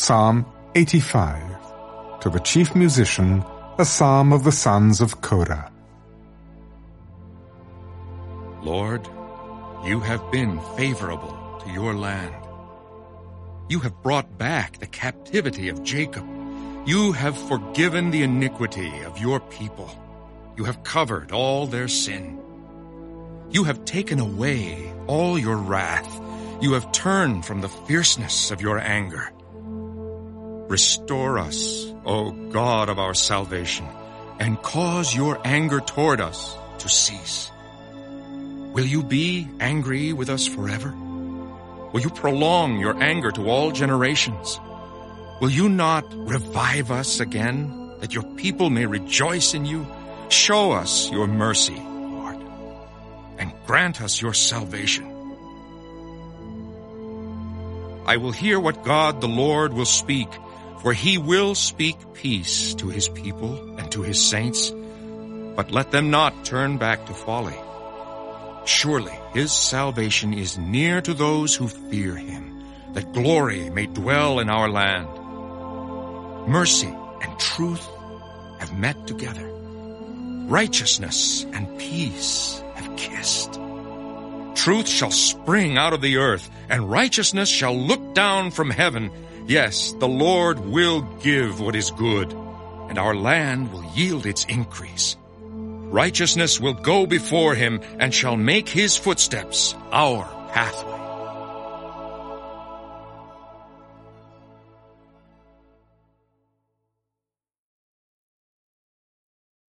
Psalm 85. To the chief musician, a psalm of the sons of Korah. Lord, you have been favorable to your land. You have brought back the captivity of Jacob. You have forgiven the iniquity of your people. You have covered all their sin. You have taken away all your wrath. You have turned from the fierceness of your anger. Restore us, O God of our salvation, and cause your anger toward us to cease. Will you be angry with us forever? Will you prolong your anger to all generations? Will you not revive us again, that your people may rejoice in you? Show us your mercy, Lord, and grant us your salvation. I will hear what God the Lord will speak, for he will speak peace to his people and to his saints, but let them not turn back to folly. Surely his salvation is near to those who fear him, that glory may dwell in our land. Mercy and truth have met together. Righteousness and peace. Truth shall spring out of the earth, and righteousness shall look down from heaven. Yes, the Lord will give what is good, and our land will yield its increase. Righteousness will go before him and shall make his footsteps our pathway.